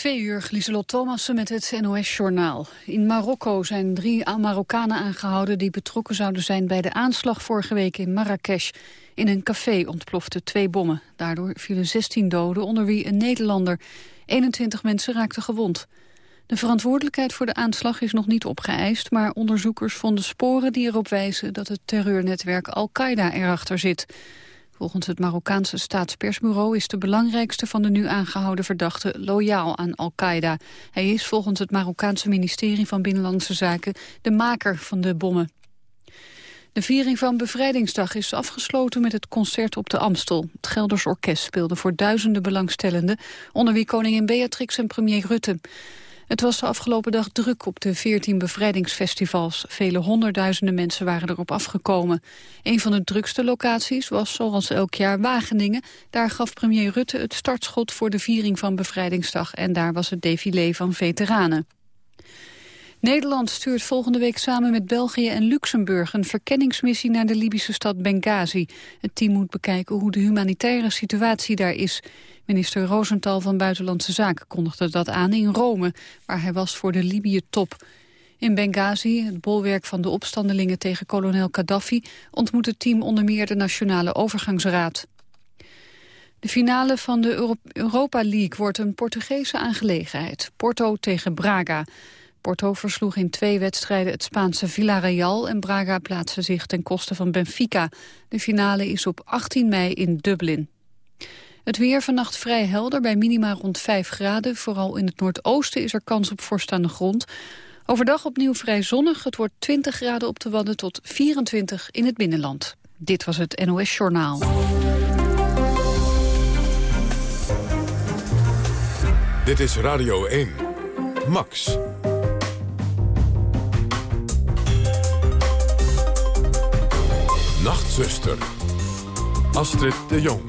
Twee uur, Lieselot Thomassen met het NOS-journaal. In Marokko zijn drie Marokkanen aangehouden... die betrokken zouden zijn bij de aanslag vorige week in Marrakesh. In een café ontploften twee bommen. Daardoor vielen 16 doden, onder wie een Nederlander. 21 mensen raakten gewond. De verantwoordelijkheid voor de aanslag is nog niet opgeëist... maar onderzoekers vonden sporen die erop wijzen... dat het terreurnetwerk Al-Qaeda erachter zit... Volgens het Marokkaanse staatspersbureau is de belangrijkste van de nu aangehouden verdachten loyaal aan Al-Qaeda. Hij is volgens het Marokkaanse ministerie van Binnenlandse Zaken de maker van de bommen. De viering van Bevrijdingsdag is afgesloten met het concert op de Amstel. Het Gelders Orkest speelde voor duizenden belangstellenden, onder wie koningin Beatrix en premier Rutte. Het was de afgelopen dag druk op de 14 bevrijdingsfestivals. Vele honderdduizenden mensen waren erop afgekomen. Een van de drukste locaties was, zoals elk jaar, Wageningen. Daar gaf premier Rutte het startschot voor de viering van Bevrijdingsdag... en daar was het défilé van veteranen. Nederland stuurt volgende week samen met België en Luxemburg een verkenningsmissie naar de Libische stad Benghazi. Het team moet bekijken hoe de humanitaire situatie daar is. Minister Rosenthal van Buitenlandse Zaken kondigde dat aan in Rome, waar hij was voor de Libië-top. In Benghazi, het bolwerk van de opstandelingen tegen kolonel Gaddafi, ontmoet het team onder meer de Nationale Overgangsraad. De finale van de Europa League wordt een Portugese aangelegenheid. Porto tegen Braga. Porto versloeg in twee wedstrijden het Spaanse Villarreal... en Braga plaatste zich ten koste van Benfica. De finale is op 18 mei in Dublin. Het weer vannacht vrij helder bij minima rond 5 graden. Vooral in het noordoosten is er kans op voorstaande grond. Overdag opnieuw vrij zonnig. Het wordt 20 graden op de Wadden tot 24 in het binnenland. Dit was het NOS Journaal. Dit is Radio 1. Max. Nachtzuster. Astrid de Jong.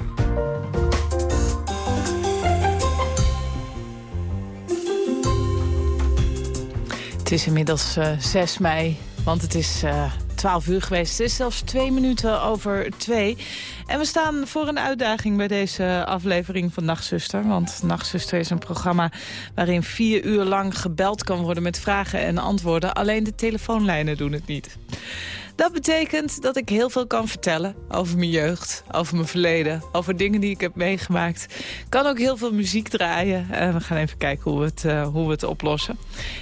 Het is inmiddels uh, eh, 6 mei, want het is uh, eh, 12 uur geweest. Het is zelfs twee minuten over twee. En we staan voor een uitdaging bij deze aflevering van Nachtzuster. Want Nachtzuster is een programma waarin vier uur lang gebeld kan worden met vragen en antwoorden. Alleen de telefoonlijnen doen het niet. Dat betekent dat ik heel veel kan vertellen over mijn jeugd, over mijn verleden, over dingen die ik heb meegemaakt. Ik kan ook heel veel muziek draaien. Uh, we gaan even kijken hoe we, het, uh, hoe we het oplossen.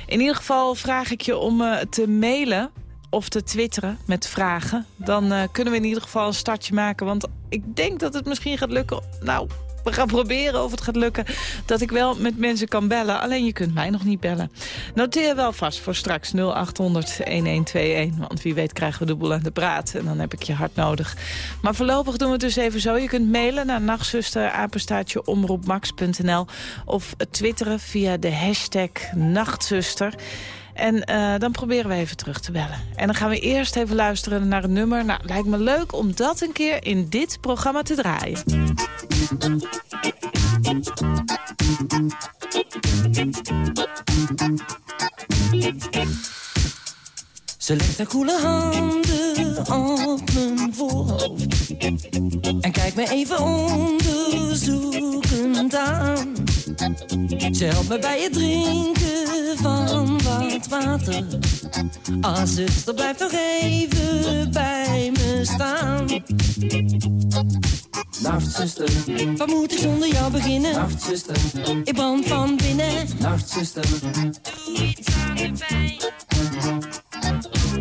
In ieder geval vraag ik je om uh, te mailen of te twitteren met vragen. Dan kunnen we in ieder geval een startje maken. Want ik denk dat het misschien gaat lukken. Nou, we gaan proberen of het gaat lukken dat ik wel met mensen kan bellen. Alleen je kunt mij nog niet bellen. Noteer wel vast voor straks 0800-1121. Want wie weet krijgen we de boel aan de praat. En dan heb ik je hard nodig. Maar voorlopig doen we het dus even zo. Je kunt mailen naar nachtzuster, omroepmax.nl. Of twitteren via de hashtag nachtzuster. En uh, dan proberen we even terug te bellen. En dan gaan we eerst even luisteren naar een nummer. Nou, lijkt me leuk om dat een keer in dit programma te draaien. Ze legt haar koele handen op mijn voorhoofd kijkt me even onderzoekend aan. Ze helpt me bij het drinken van wat water. Ah, zuster, blijf nog even bij me staan. Nachtzuster, wat moet ik zonder jou beginnen? Nachtzuster, ik brand van binnen. Nachtzuster, doe iets aan de pijn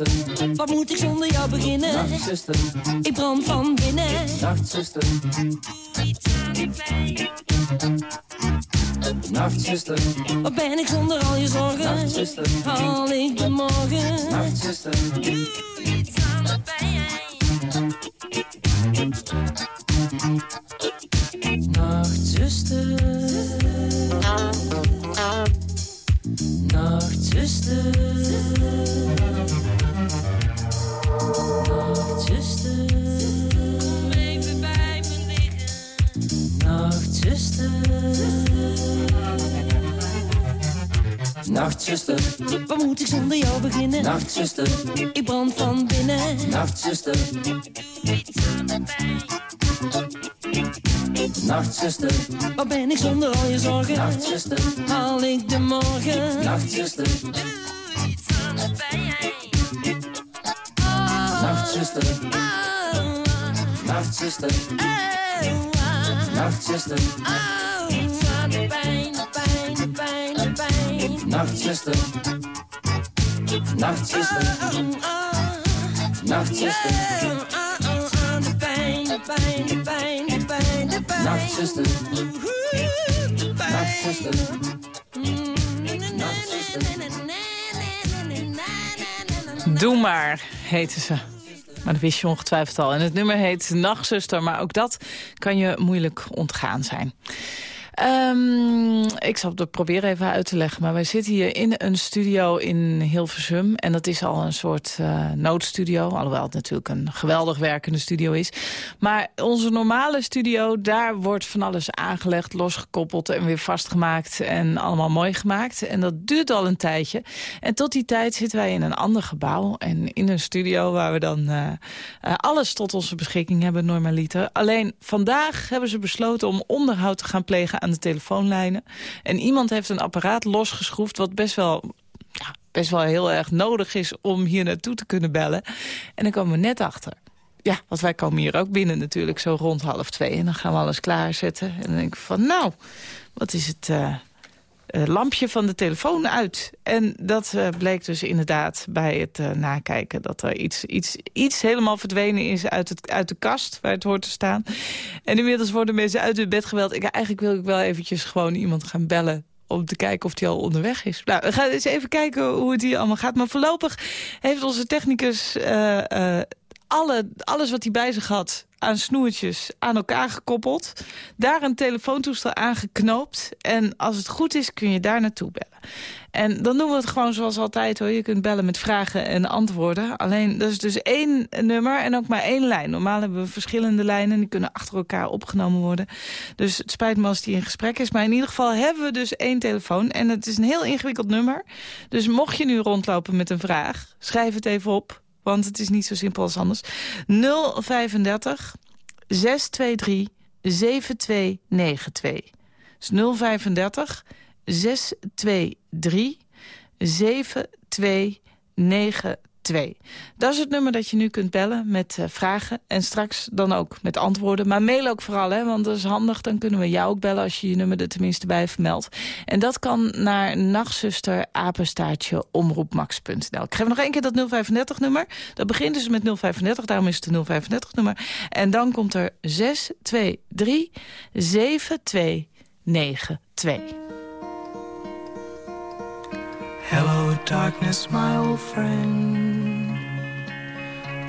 Nachtzuster, wat moet ik zonder jou beginnen? Nachtzuster, ik brand van binnen. Nachtzuster, doe iets aan de pijn. Nachtzuster, wat ben ik zonder al je zorgen? Nachtzuster, haal ik de morgen? Nachtzuster, doe moet ik zonder jou beginnen? Nachtzuster, ik brand van binnen. Nachtzuster, iets aan de pijn. Nachtzuster, waar ben ik zonder al je zorgen? Nachtzuster, haal ik de morgen? Nachtzuster, doe iets aan de pijn. Nachtzuster, Nachtzuster, Nachtzuster, iets aan de pijn, de pijn, de pijn, de pijn. Nachtzuster, Nachtzuster, Nachtzuster, de pijn, de pijn, de de de Nachtzuster, Doe maar, heten ze. Maar dat wist je ongetwijfeld al. En het nummer heet Nachtzuster, maar ook dat kan je moeilijk ontgaan zijn. Ehm, ik zal het proberen even uit te leggen. Maar wij zitten hier in een studio in Hilversum. En dat is al een soort uh, noodstudio. Alhoewel het natuurlijk een geweldig werkende studio is. Maar onze normale studio, daar wordt van alles aangelegd, losgekoppeld en weer vastgemaakt. En allemaal mooi gemaakt. En dat duurt al een tijdje. En tot die tijd zitten wij in een ander gebouw. En in een studio waar we dan uh, uh, alles tot onze beschikking hebben, normaliter. Alleen vandaag hebben ze besloten om onderhoud te gaan plegen aan de telefoonlijnen. En iemand heeft een apparaat losgeschroefd... wat best wel, ja, best wel heel erg nodig is om hier naartoe te kunnen bellen. En dan komen we net achter. Ja, want wij komen hier ook binnen natuurlijk zo rond half twee. En dan gaan we alles klaarzetten. En dan denk ik van, nou, wat is het... Uh, uh, lampje van de telefoon uit. En dat uh, bleek dus inderdaad bij het uh, nakijken... dat er iets, iets, iets helemaal verdwenen is uit, het, uit de kast waar het hoort te staan. En inmiddels worden mensen uit hun bed geweld. Ik, eigenlijk wil ik wel eventjes gewoon iemand gaan bellen om te kijken of die al onderweg is. Nou, we gaan eens even kijken hoe het hier allemaal gaat. Maar voorlopig heeft onze technicus alle, alles wat hij bij zich had aan snoertjes aan elkaar gekoppeld. Daar een telefoontoestel aan geknoopt. En als het goed is, kun je daar naartoe bellen. En dan doen we het gewoon zoals altijd hoor. Je kunt bellen met vragen en antwoorden. Alleen, dat is dus één nummer en ook maar één lijn. Normaal hebben we verschillende lijnen. Die kunnen achter elkaar opgenomen worden. Dus het spijt me als die in gesprek is. Maar in ieder geval hebben we dus één telefoon. En het is een heel ingewikkeld nummer. Dus mocht je nu rondlopen met een vraag, schrijf het even op want het is niet zo simpel als anders. 035 623 7292. Dus 035 623 7292. 2. Dat is het nummer dat je nu kunt bellen met uh, vragen. En straks dan ook met antwoorden. Maar mail ook vooral, hè, want dat is handig. Dan kunnen we jou ook bellen als je je nummer er tenminste bij vermeldt. En dat kan naar nachtzuster apenstaartje omroepmax.nl. Ik geef nog één keer dat 035 nummer. Dat begint dus met 035, daarom is het de 035 nummer. En dan komt er 623 7292. Hello, darkness, my old friend.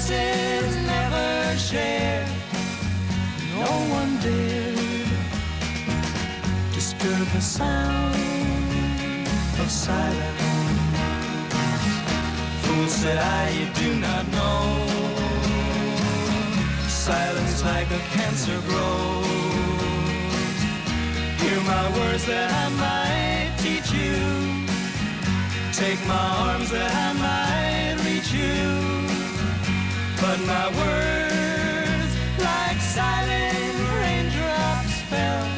voices never share. No one dared disturb the sound of silence. Fool said I, you do not know. Silence like a cancer grows. Hear my words that I might teach you. Take my arms that I might reach you. But my words, like silent raindrops, fell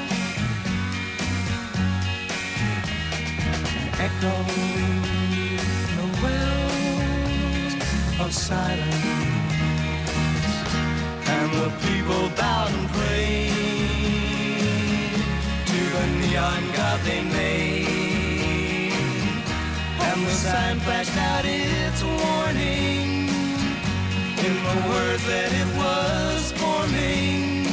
echoed the wells of silence. And the people bowed and prayed to the neon god they made. And the sign flashed out its warning in the words that it was forming.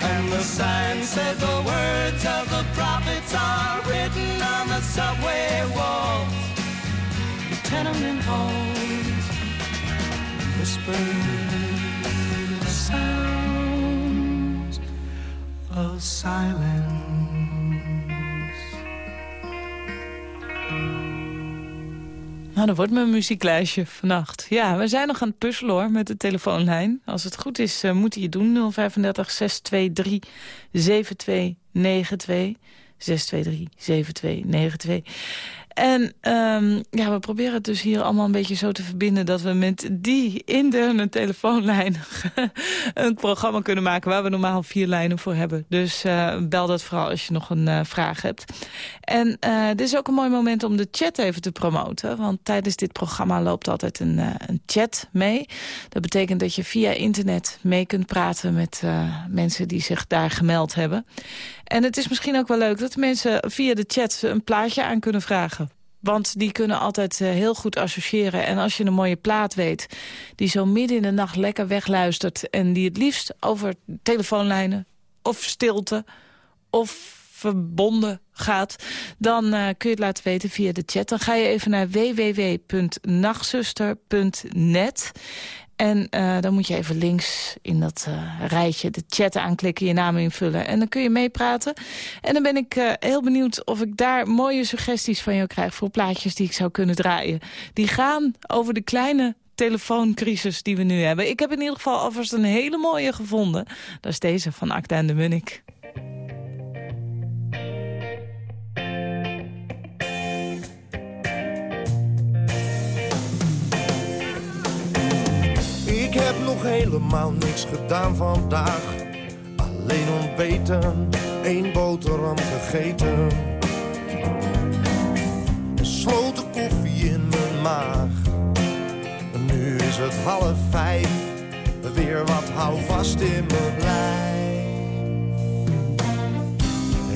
And the sign said the words of the prophets are written on the subway walls, the tenement halls, whispered the sounds of silence. Nou, dat wordt mijn muzieklijstje vannacht. Ja, we zijn nog aan het puzzelen hoor, met de telefoonlijn. Als het goed is, uh, moet je het doen. 035 623 7292. 623 7292. En um, ja, we proberen het dus hier allemaal een beetje zo te verbinden... dat we met die interne telefoonlijn een programma kunnen maken... waar we normaal vier lijnen voor hebben. Dus uh, bel dat vooral als je nog een uh, vraag hebt. En uh, dit is ook een mooi moment om de chat even te promoten. Want tijdens dit programma loopt altijd een, een chat mee. Dat betekent dat je via internet mee kunt praten met mensen die zich daar gemeld hebben. En het is misschien ook wel leuk dat mensen via de chat een plaatje aan kunnen vragen. Want die kunnen altijd uh, heel goed associëren. En als je een mooie plaat weet, die zo midden in de nacht lekker wegluistert... en die het liefst over telefoonlijnen of stilte of verbonden gaat... dan uh, kun je het laten weten via de chat. Dan ga je even naar www.nachtzuster.net... En uh, dan moet je even links in dat uh, rijtje de chat aanklikken, je naam invullen. En dan kun je meepraten. En dan ben ik uh, heel benieuwd of ik daar mooie suggesties van jou krijg... voor plaatjes die ik zou kunnen draaien. Die gaan over de kleine telefooncrisis die we nu hebben. Ik heb in ieder geval alvast een hele mooie gevonden. Dat is deze van Acta en de Munnik. Heb nog helemaal niks gedaan vandaag. Alleen ontbeten, één boterham gegeten. Een sloten koffie in mijn maag. Nu is het half vijf, weer wat houvast in mijn lijf.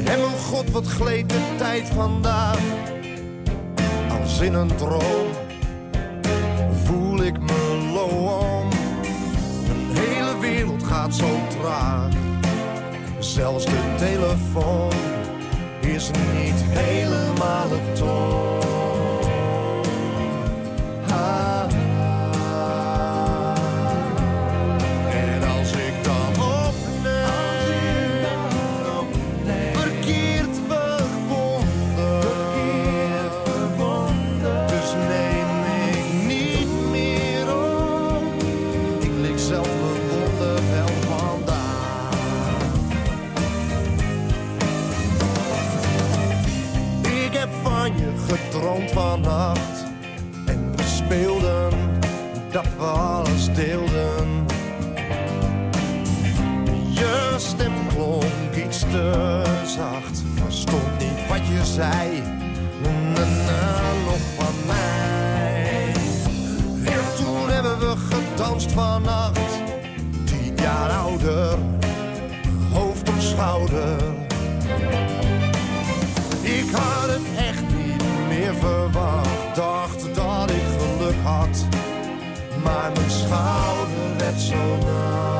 En mijn god, wat gleed de tijd vandaag. Als in een droom voel ik me loom. Zo traag. Zelfs de telefoon is niet helemaal het toon. Vannacht. En we speelden deelden. Je stem klonk iets te zacht, verstond niet wat je zei. Na, na, nog van mij. En toen hebben we gedanst vannacht, tien jaar ouder, hoofd op schouder. Maar mijn schouder werd zo nat.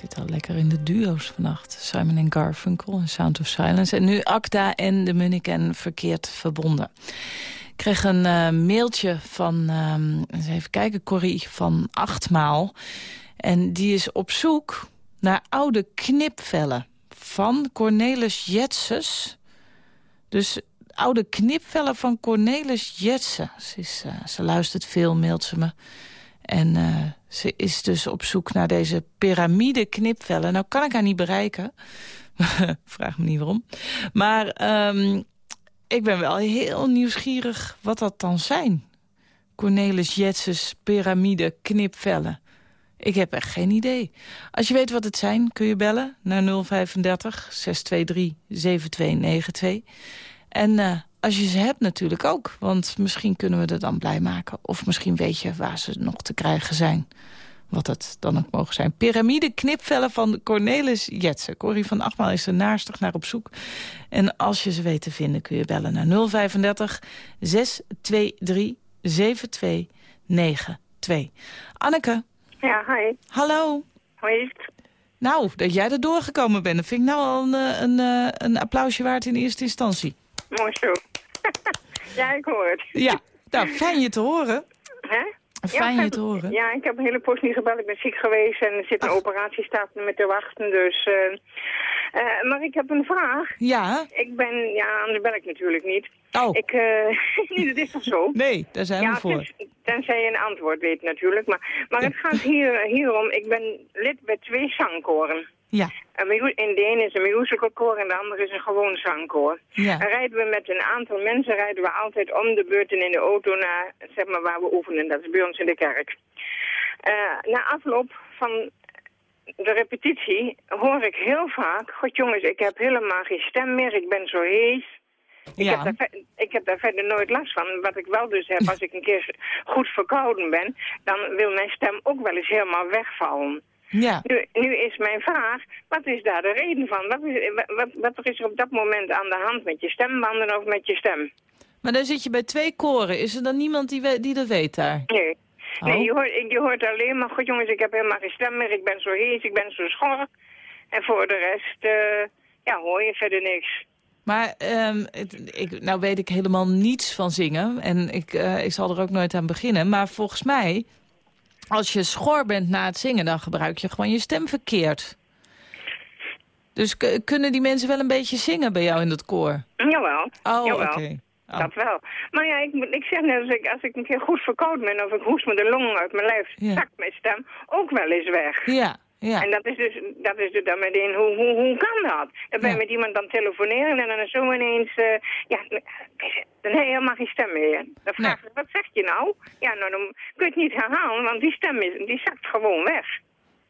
Zit al lekker in de duo's vannacht. Simon en Garfunkel en Sound of Silence. En nu Acta en de Munniken verkeerd verbonden. Ik kreeg een eh, mailtje van, ehm, eens even kijken, Corrie van Achtmaal. En die is op zoek naar oude knipvellen van Cornelis Jetses. Dus oude knipvellen van Cornelis Jetsen. Ze, eh, ze luistert veel, mailt ze me. En eh, ze is dus op zoek naar deze piramide knipvellen. Nou kan ik haar niet bereiken. Vraag me niet waarom. Maar ehm, ik ben wel heel nieuwsgierig wat dat dan zijn. Cornelis Jetses piramide knipvellen. Ik heb echt geen idee. Als je weet wat het zijn, kun je bellen naar 035 623 7292. En als je ze hebt natuurlijk ook. Want misschien kunnen we er dan blij maken. Of misschien weet je waar ze nog te krijgen zijn. Wat het dan ook mogen zijn. Pyramide knipvellen van Cornelis Jetsen. Corrie van Achtmaal is er naastig naar op zoek. En als je ze weet te vinden kun je bellen naar 035 623 7292. Anneke, Ja, hi. hallo. Het? Nou, dat jij er doorgekomen bent, dat vind ik nou al een, eh, een, eh, een applausje waard in eerste instantie. Mooi zo. ja, ik hoor het. Ja, nou, fijn je te horen. Hè? Fijn Ja, je te horen. Ja, ik heb een hele post niet gebeld. Ik ben ziek geweest en er zit een Ach. operatie staat me te wachten. Dus, eh, eh, maar ik heb een vraag. Ja, Ik ben, ja, anders bel ik natuurlijk niet. oh, Ik, eh dat is toch zo? nee, daar zijn ja, we voor. tens- tenzij je een antwoord weet natuurlijk. Maar, maar het gaat hier, hierom, ik ben lid bij twee zangkoren. Ja, En de ene is een musicalkoor en de andere is een gewoon zangkoor. ja, Dan rijden we met een aantal mensen rijden we altijd om de beurt en in de auto naar zeg maar, waar we oefenen. Dat is bij ons in de kerk. Eh, na afloop van de repetitie hoor ik heel vaak... God jongens, ik heb helemaal geen stem meer, ik ben zo hees. Ik, Ja. heb daar, ik heb daar verder nooit last van. Wat ik wel dus heb, als ik een keer goed verkouden ben... dan wil mijn stem ook wel eens helemaal wegvallen. Ja. Nu, nu is mijn vraag, wat is daar de reden van? Wat is, wat, wat is er op dat moment aan de hand met je stembanden of met je stem? Maar dan zit je bij twee koren. Is er dan niemand die, we- die dat weet daar? Nee. Oh. Nee, je hoort, je hoort alleen maar, goed jongens, ik heb helemaal geen stem meer, ik ben zo hees, ik ben zo schor. En voor de rest, eh, ja, hoor je verder niks. Maar het- ik, nou weet ik helemaal niets van zingen. En ik, eh, ik zal er ook nooit aan beginnen. Maar volgens mij, als je schor bent na het zingen... dan gebruik je gewoon je stem verkeerd. Dus kunnen die mensen wel een beetje zingen bij jou in dat koor? Jawel, Oh, oké. Oh. Dat wel. Maar ja, ik, ik zeg net, als ik, als ik een keer goed verkoud ben of ik hoest met de longen uit mijn lijf, Ja. zakt mijn stem ook wel eens weg. Ja, ja. En dat is dus, dat is dus dan meteen, hoe, hoe, hoe kan dat? Dan ben je Ja. met iemand dan telefoneren en dan zo ineens, eh, ja, dan heb je helemaal geen stem meer. Dan vraag je, wat zeg je nou? Ja, nou dan kun je het niet herhalen, want die stem is, die zakt gewoon weg.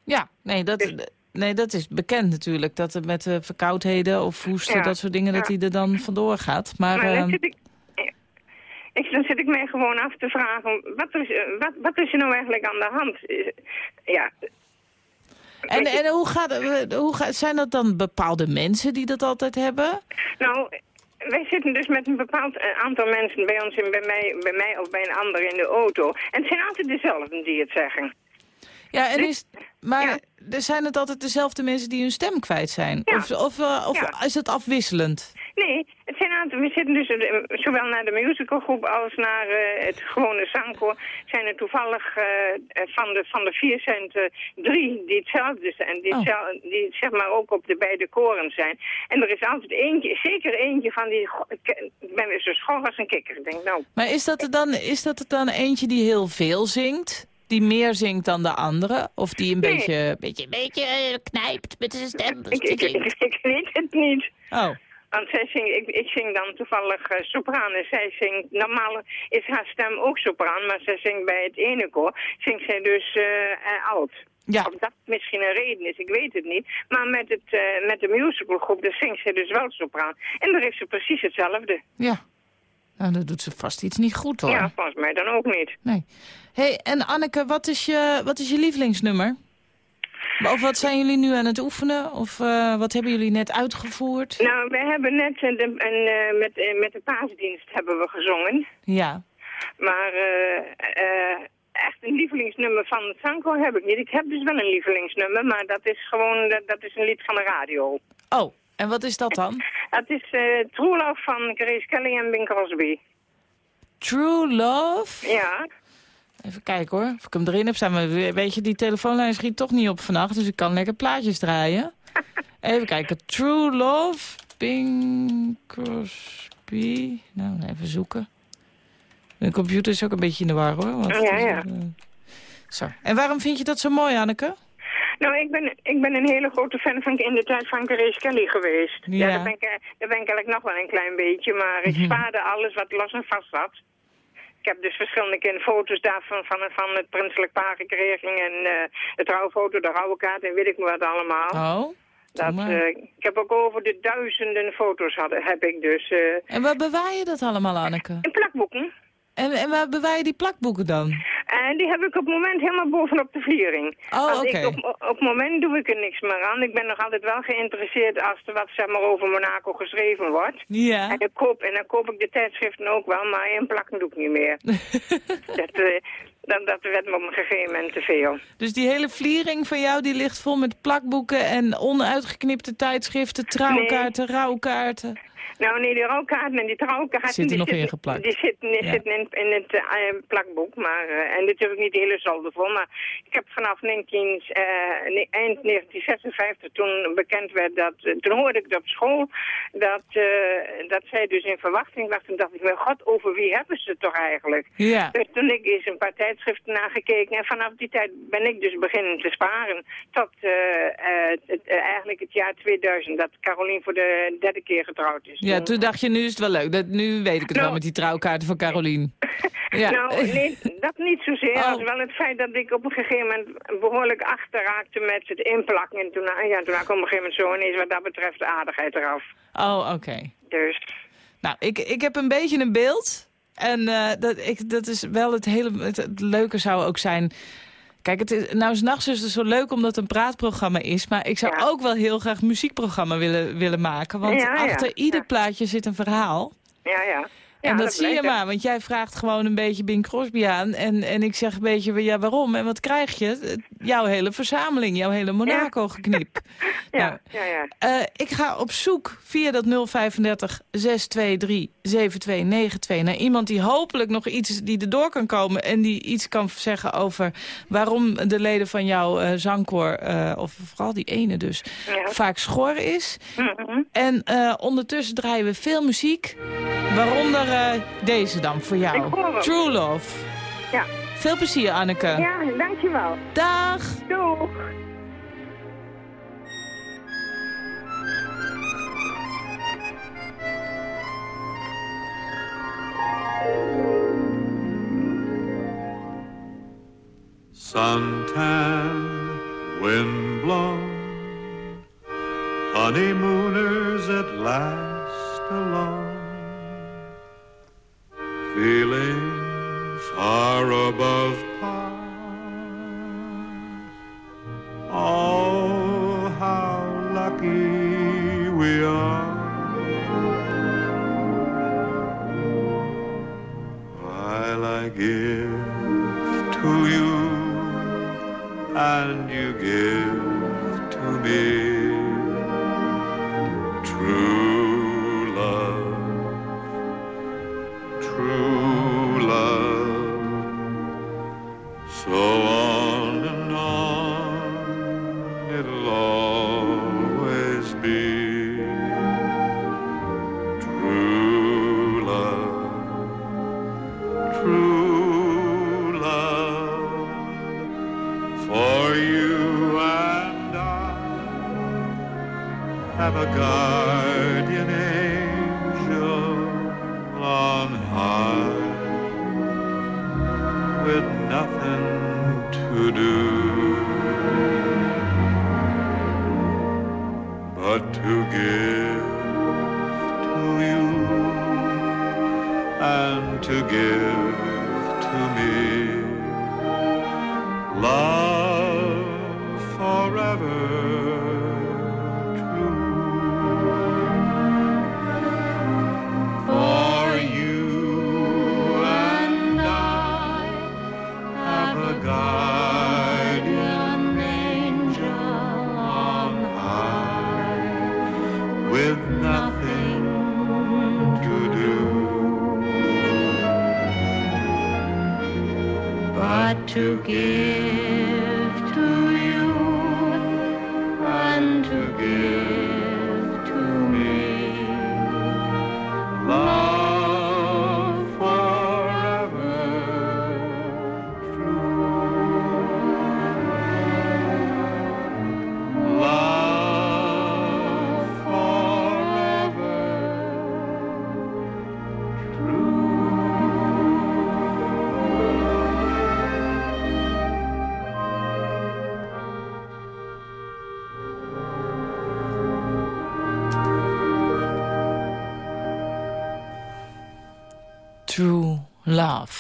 Ja, nee dat, Dus- nee, dat is bekend natuurlijk. Dat het met eh, verkoudheden of hoesten, Ja, dat soort dingen, dat die er dan vandoor gaat. Maar, Maar ik, dan zit ik mij gewoon af te vragen, wat is, eh, wat, wat is er nou eigenlijk aan de hand? Eh, Ja, en, en hoe gaat, het- hoe gaat, zijn dat dan bepaalde mensen die dat altijd hebben? Nou, wij zitten dus met een bepaald eh, aantal mensen bij ons, en bij mij, bij mij of bij een ander in de auto. En het zijn altijd dezelfden die het zeggen. Ja, en is, maar Ja. er zijn het altijd dezelfde mensen die hun stem kwijt zijn? Ja. Of, of, eh, of Ja. is het afwisselend? Nee, het zijn aantal, we zitten dus eh, zowel naar de musicalgroep als naar eh, het gewone zangkoor. Zijn er toevallig van, de, van de vier zijn er drie die hetzelfde zijn. Die, Oh. die zeg maar ook op de beide koren zijn. En er is altijd eentje, zeker eentje van die, ik ben zo schor als een kikker. Ik denk, nou, Maar is dat, er dan, is dat er dan eentje die heel veel zingt? Die meer zingt dan de andere? Of die een Nee. beetje, beetje, beetje eh, knijpt met zijn stem? ik, ik, ik, ik weet het niet. Oh, Want zij zingt, ik, ik zing dan toevallig sopraan en zij zingt, normaal is haar stem ook sopraan, maar zij zingt bij het ene koor, zingt zij dus eh eh, oud. ja. Of dat misschien een reden is, ik weet het niet. Maar met, het, met de musicalgroep, daar zingt ze dus wel sopraan. En daar heeft ze precies hetzelfde. Ja. Nou, dan doet ze vast iets niet goed hoor. Ja, volgens mij dan ook niet. Nee. Hey, en Anneke, wat is, je, wat is je lievelingsnummer? Of wat zijn jullie nu aan het oefenen? Of eh, wat hebben jullie net uitgevoerd? Nou, we hebben net een, een, eh, met, eh, met de paasdienst hebben we gezongen. Ja. Maar echt een lievelingsnummer van Sanko heb ik niet. Ik heb dus wel een lievelingsnummer, maar dat is gewoon dat, dat is een lied van de radio. Oh, en wat is dat dan? Dat is True Love van Grace Kelly en Bing Crosby. True Love? Ja, Even kijken hoor, of ik hem erin heb staan. Weet je, die telefoonlijn schiet toch niet op vannacht, dus ik kan lekker plaatjes draaien. Even kijken. True Love, Bing Crosby. Nou, even zoeken. De computer is ook een beetje in de war hoor. want Ja, is, ja. eh, Zo. En waarom vind je dat zo mooi, Anneke? nou ik ben, ik ben een hele grote fan van in de tijd van Grace Kelly geweest. Ja, Ja. daar, ben ik, eh, daar ben ik eigenlijk nog wel een klein beetje, maar ik spaarde alles wat los en vast zat. Ik heb dus verschillende keer foto's daarvan van, van het prinselijk paar gekregen en eh de trouwfoto, de rouwekaart en weet ik maar wat allemaal. Oh, Dat, eh, ik heb ook over de duizenden foto's hadden, heb ik dus. eh, En waar bewaar je dat allemaal, Anneke? in plakboeken. En, en waar bewaar je die plakboeken dan? En die heb ik op het moment helemaal bovenop de vliering. Oh, oké. op, op het moment doe ik er niks meer aan. Ik ben nog altijd wel geïnteresseerd als er wat zeg maar, over Monaco geschreven wordt. Ja. En, ik koop, en dan koop ik de tijdschriften ook wel, maar in plakken doe ik niet meer. dat, eh, dat, dat werd me op een gegeven moment te veel. Dus die hele vliering van jou die ligt vol met plakboeken en onuitgeknipte tijdschriften, trouwkaarten, rouwkaarten. Nou nee, die rouwkaarten en die trouwkaarten... Zitten die nog ingeplakt. Die zitten, die Ja. zitten in, in het eh, plakboek, maar... eh, en natuurlijk niet de hele zolder vol, maar ik heb vanaf 19, eh, eind 1956, toen bekend werd dat... toen hoorde ik het op school, dat, dat zij dus in verwachting was. Toen dacht ik, mijn god, over wie hebben ze het toch eigenlijk? Ja. Dus toen ik eens een paar tijdschriften nagekeken en vanaf die tijd ben ik dus beginnen te sparen. Tot het, eh, eigenlijk het jaar 2000, dat Carolien voor de derde keer getrouwd is. Ja, toen dacht je, nu is het wel leuk. Dat, nu weet ik het wel Nou. met die trouwkaarten van Carolien. Ja. Nou, nee, dat niet zozeer. Oh. als wel het feit dat ik op een gegeven moment behoorlijk achterraakte met het inplakken. En toen, ja, toen ik op een gegeven moment zo ineens wat dat betreft de aardigheid eraf. Oh, oké. Dus, Nou, ik, ik heb een beetje een beeld. En eh, dat, ik, dat is wel het hele... Het, het leuke zou ook zijn... Kijk, het is, nou is Nachtzuster zo leuk omdat het een praatprogramma is. Maar ik zou Ja. ook wel heel graag muziekprogramma willen, willen maken. Want Ja, achter ieder plaatje zit een verhaal. ja, ja. En dat, zie je maar, want jij vraagt gewoon een beetje Bing Crosby aan. En, en ik zeg een beetje, ja, waarom? En wat krijg je? Jouw hele verzameling, jouw hele Monaco-gekniep. Ja, ja, ja. Eh, ik ga op zoek via dat 035 623 7292 naar iemand die hopelijk nog iets die erdoor kan komen en die iets kan zeggen over waarom de leden van jouw eh, zangkoor, eh, of vooral die ene dus, Ja. vaak schor is. Mhm. En ondertussen draaien we veel muziek, waaronder deze dan voor Ik jou. hoor hem. True Love. Ja. Veel plezier, Anneke. ja, dankjewel. Dag! Doeg. Suntan, wind blown, honeymooners at last alone, feeling far above. To give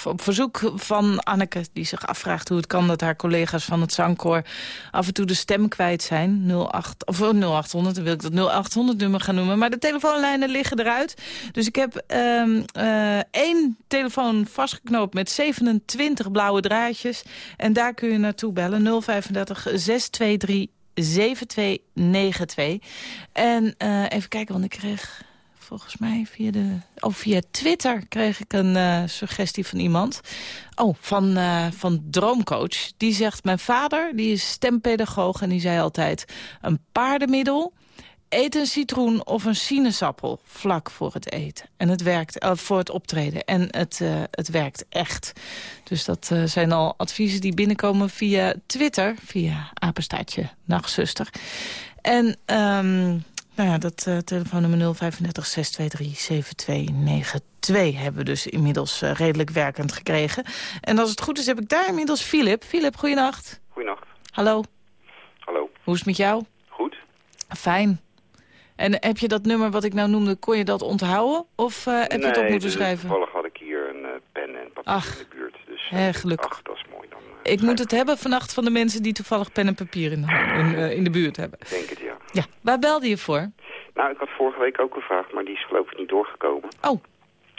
Op verzoek van Anneke, die zich afvraagt hoe het kan... dat haar collega's van het zangkoor af en toe de stem kwijt zijn. 08, of oh, 0800, dan wil ik dat 0800-nummer gaan noemen. Maar de telefoonlijnen liggen eruit. Dus ik heb ehm, eh, één telefoon vastgeknoopt met 27 blauwe draadjes. En daar kun je naartoe bellen. 035 623 7292. En eh, even kijken, want ik kreeg volgens mij via de... Oh, via Twitter kreeg ik een eh, suggestie van iemand. Oh, van, eh, van Droomcoach. Die zegt, mijn vader, die is stempedagoog... en die zei altijd, een paardenmiddel... Eet een citroen of een sinaasappel vlak voor het eten. En het werkt eh, voor het optreden. En het, het werkt echt. Dus dat zijn al adviezen die binnenkomen via Twitter. Via apenstaartje nachtzuster. En ehm, Nou ja, dat uh, telefoonnummer 035 623 7292 hebben we dus inmiddels uh, redelijk werkend gekregen. En als het goed is heb ik daar inmiddels Filip. Filip, goeienacht. Goeienacht. Hallo. Hallo. Hoe is het met jou? Goed. Fijn. En heb je dat nummer wat ik nou noemde, kon je dat onthouden? Of uh, heb nee, je het op moeten dus schrijven? toevallig had ik hier een pen en papier Ach, in de buurt. Dus hè, gelukkig. Ach, dat is mooi. Dan, ik moet het hebben vannacht van de mensen die toevallig pen en papier in de, in, in de buurt hebben. Ik denk het, ja. Ja, waar belde je voor? Nou, ik had vorige week ook een vraag, maar die is geloof ik niet doorgekomen. Oh.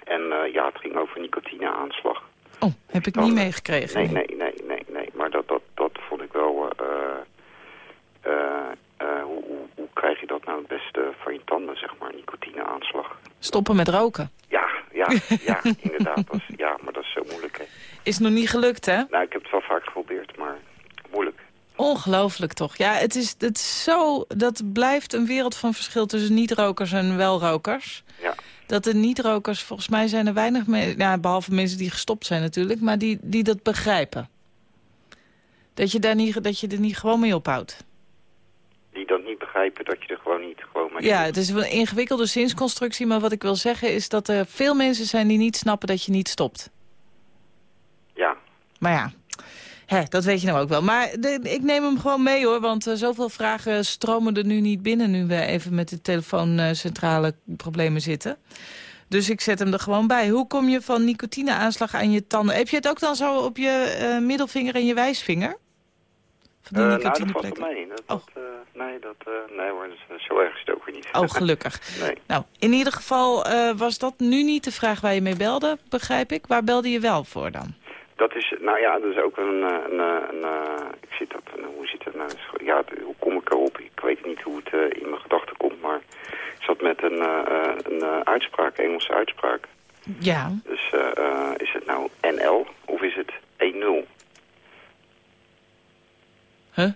En ja, het ging over nicotine-aanslag. Oh, heb ik dan, niet meegekregen. Nee, nee, nee, nee, nee. Maar dat, dat, dat vond ik wel... hoe, hoe, hoe krijg je dat nou het beste van je tanden, zeg maar, nicotine-aanslag? Stoppen met roken. Ja, ja, ja, inderdaad. Dat is, ja, maar dat is zo moeilijk, hè. Is nog niet gelukt, hè? Nou, ik heb het wel vaak geprobeerd. Ongelooflijk toch. Ja, het is, het is zo, dat blijft een wereld van verschil tussen niet-rokers en welrokers. Ja. Dat de niet-rokers, volgens mij zijn er weinig mensen, ja, behalve mensen die gestopt zijn natuurlijk, maar die, die dat begrijpen. Dat je, daar niet, dat je er niet gewoon mee ophoudt. Die dat niet begrijpen, dat je er gewoon niet gewoon mee Ja, het is een ingewikkelde zinsconstructie, maar wat ik wil zeggen is dat er veel mensen zijn die niet snappen dat je niet stopt. Ja. Maar ja, hè, dat weet je nou ook wel. Maar de, ik neem hem gewoon mee hoor, want uh, zoveel vragen stromen er nu niet binnen... nu we even met de telefooncentrale problemen zitten. Dus ik zet hem er gewoon bij. Hoe kom je van nicotine-aanslag aan je tanden? Heb je het ook dan zo op je uh, middelvinger en je wijsvinger? Van die uh, nou, dat valt mee. Dat, oh. dat, uh, nee, dat, uh, nee hoor, dat, zo erg is het ook weer niet. Oh, gelukkig. nee. Nou, in ieder geval was dat nu niet de vraag waar je mee belde, begrijp ik. Waar belde je wel voor dan? Dat is, nou ja, dat is ook een, een, een, een ik zit dat, hoe zit het nou? Ja, hoe kom ik erop? Ik weet niet hoe het in mijn gedachten komt, maar ik zat met een, een uitspraak, Engelse uitspraak. Ja. Dus is het nou NL of is het 1-0? Huh?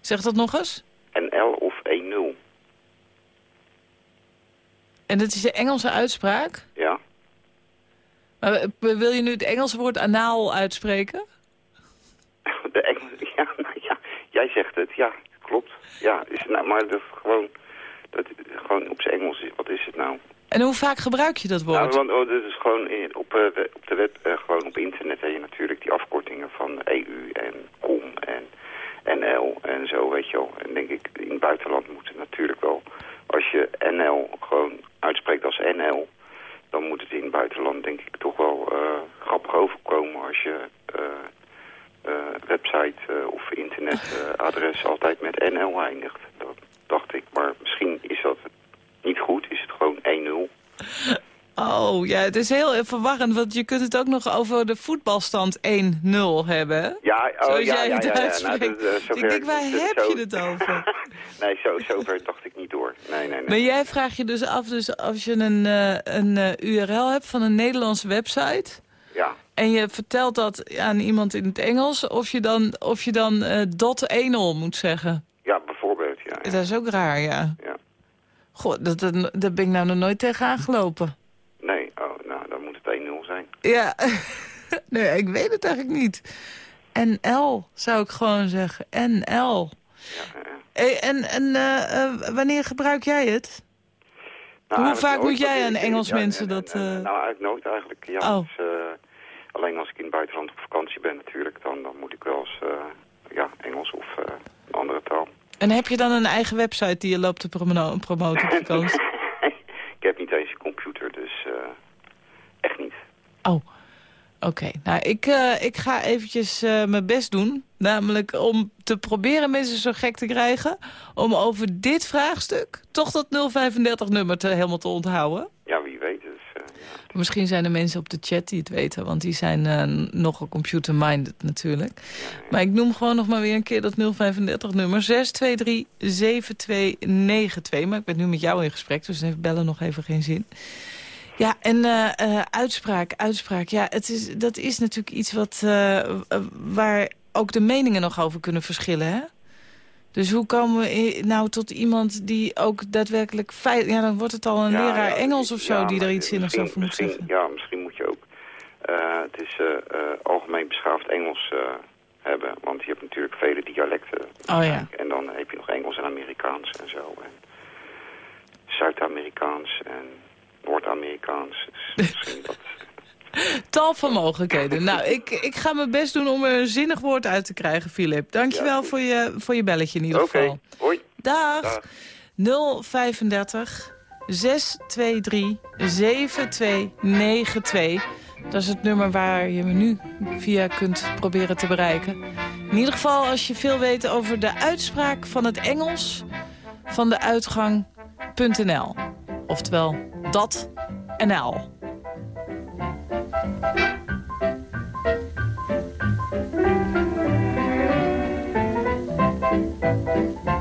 Zeg dat nog eens? NL of 1-0. En dat is de Engelse uitspraak? Maar wil je nu het Engelse woord anaal uitspreken? De Engelse, ja, nou ja, jij zegt het, ja, klopt. Ja, is het nou, maar dat gewoon, dat, gewoon op zijn Engels, wat is het nou? En hoe vaak gebruik je dat woord? Nou, want oh, dat is gewoon in, op, uh, op de web, uh, gewoon op internet heb je natuurlijk die afkortingen van EU en COM en NL en zo, weet je wel. En denk ik, in het buitenland moet het natuurlijk wel, als je NL gewoon uitspreekt als NL, dan moet het in het buitenland denk ik toch wel uh, grappig overkomen als je website of internetadres altijd met NL eindigt. Dat dacht ik, maar misschien is dat niet goed, is het gewoon 1-0. Oh, ja, het is heel verwarrend, want je kunt het ook nog over de voetbalstand 1-0 hebben. Ja, oh, Zoals ja, jij ja, het ja, ja. uitspreekt. Nou, dat, uh, ik denk, waar dat, heb zo... je het over? nee, zo, zover dacht ik niet door. Nee, nee, nee. Maar jij vraagt je dus af, dus als je een, uh, een uh, URL hebt van een Nederlandse website... Ja. En je vertelt dat aan iemand in het Engels, of je dan, of je dan dot 1-0 moet zeggen. Ja, bijvoorbeeld, ja. Dat is ook raar, ja. Ja. Goh, dat, dat, daar ben ik nou nog nooit tegen aangelopen. Nee, oh, nou, dan moet het 1-0 zijn. Ja, nee, ik weet het eigenlijk niet. NL zou ik gewoon zeggen, NL. Ja. Hey, en en uh, uh, wanneer gebruik jij het? Nou, Hoe vaak moet jij aan Engels mensen dat... nou, eigenlijk nooit eigenlijk. Ja, Oh. dus, alleen als ik in het buitenland op vakantie ben natuurlijk, dan, dan moet ik wel eens ja, Engels of een andere taal. En heb je dan een eigen website die je loopt te promo promoten op vakantie? ik heb niet eens een computer, dus uh, echt niet. Oh, oké. Okay. Nou, ik, uh, ik ga eventjes uh, mijn best doen. Namelijk om te proberen mensen zo gek te krijgen... om over dit vraagstuk toch dat 035-nummer te, helemaal te onthouden. Ja, wie weet. Dus, ja. Misschien zijn er mensen op de chat die het weten... want die zijn nogal computer-minded natuurlijk. Maar ik noem gewoon nog maar weer een keer dat 035-nummer. 623-7292. Maar ik ben nu met jou in gesprek, dus dan heeft bellen nog even geen zin. Ja, en uh, uh, uitspraak, uitspraak. Ja, het is, dat is natuurlijk iets wat, uh, waar ook de meningen nog over kunnen verschillen, hè? Dus hoe komen we nou tot iemand die ook daadwerkelijk feit... Ja, dan wordt het al een ja, leraar ja, Engels of zo ja, die er iets zinnigs over moet zeggen. Ja, misschien moet je ook... het is algemeen beschaafd Engels hebben. Want je hebt natuurlijk vele dialecten. Oh ja. En dan heb je nog Engels en Amerikaans en zo. En Zuid-Amerikaans en Noord-Amerikaans. Dus misschien dat... Tal van mogelijkheden. nou, ik, ik ga mijn best doen om er een zinnig woord uit te krijgen, Filip. Dankjewel Ja, voor, je, voor je belletje in ieder Oké, geval. hoi. Dag. Dag. 035 623 7292. Dat is het nummer waar je me nu via kunt proberen te bereiken. In ieder geval als je veel weet over de uitspraak van het Engels van de uitgang.nl. Oftewel, dat NL. You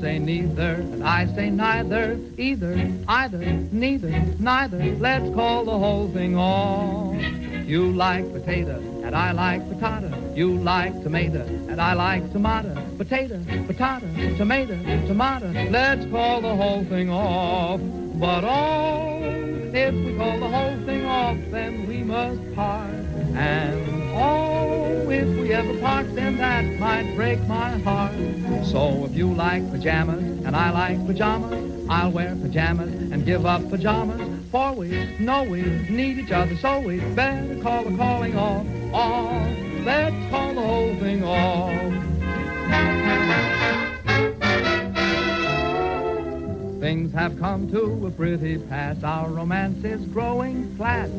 Say neither, and I say neither. Either, either, neither, neither. Let's call the whole thing off. You like potato, and I like patata. You like tomato, and I like tomato. Potato, patata, tomato, tomato. Let's call the whole thing off. But oh, if we call the whole thing off, then we must part. And ever part, then that might break my heart. So if you like pajamas and I like pajamas, I'll wear pajamas and give up pajamas. For we know we need each other, so we better call the calling off. Off. Let's call the whole thing off. Things have come to a pretty pass. Our romance is growing flat.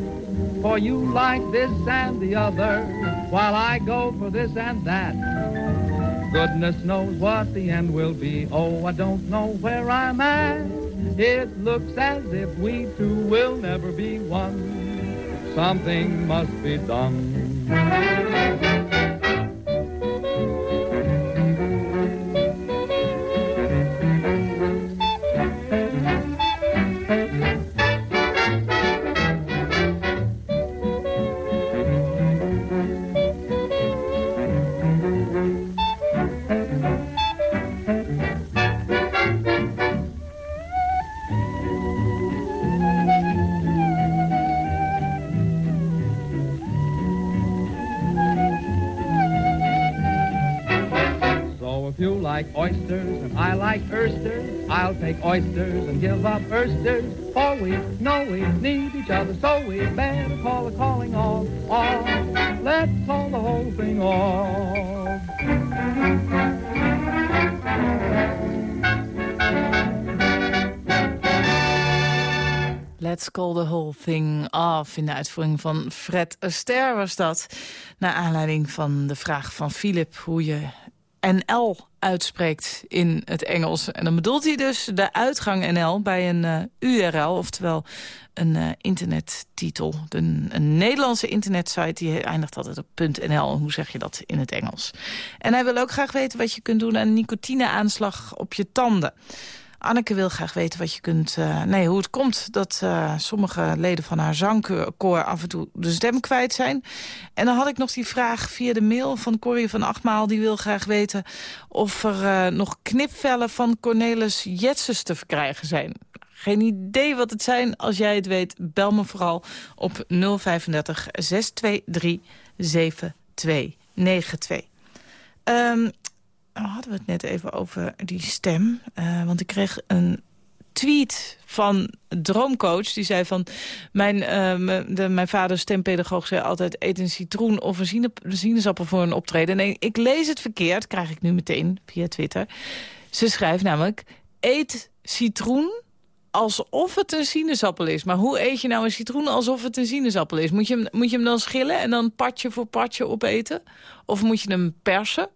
For you like this and the other, while I go for this and that. Goodness knows what the end will be. Oh, I don't know where I'm at. It looks as if we two will never be one. Something must be done. Take oysters and give up oysters. For we know we need each other, so we better call the calling off. Off. Let's call the whole thing off. Let's call the whole thing off. In de uitvoering van Fred Astaire was dat. Naar aanleiding van de vraag van Philip hoe je NL uitspreekt in het Engels. En dan bedoelt hij dus de uitgang NL bij een eh, URL, oftewel een eh, internettitel. Een, een Nederlandse internetsite die eindigt altijd op .nl. Hoe zeg je dat in het Engels? En hij wil ook graag weten wat je kunt doen aan nicotineaanslag op je tanden. Anneke wil graag weten wat je kunt, eh, nee, hoe het komt dat eh, sommige leden van haar zangkoor af en toe de stem kwijt zijn. En dan had ik nog die vraag via de mail van Corrie van Achtmaal. Die wil graag weten of er eh, nog knipvellen van Cornelis Jetses te verkrijgen zijn. Geen idee wat het zijn. Als jij het weet, bel me vooral op 035 623 7292. Um, hadden we het net even over die stem. Uh, want ik kreeg een tweet van Droomcoach. Die zei van, mijn, uh, de, mijn vader stempedagoog zei altijd... eet een citroen of een sinaasappel voor een optreden. Nee, ik lees het verkeerd, krijg ik nu meteen via Twitter. Ze schrijft namelijk, eet citroen alsof het een sinaasappel is. Maar hoe eet je nou een citroen alsof het een sinaasappel is? Moet je hem, moet je hem dan schillen en dan partje voor partje opeten? Of moet je hem persen?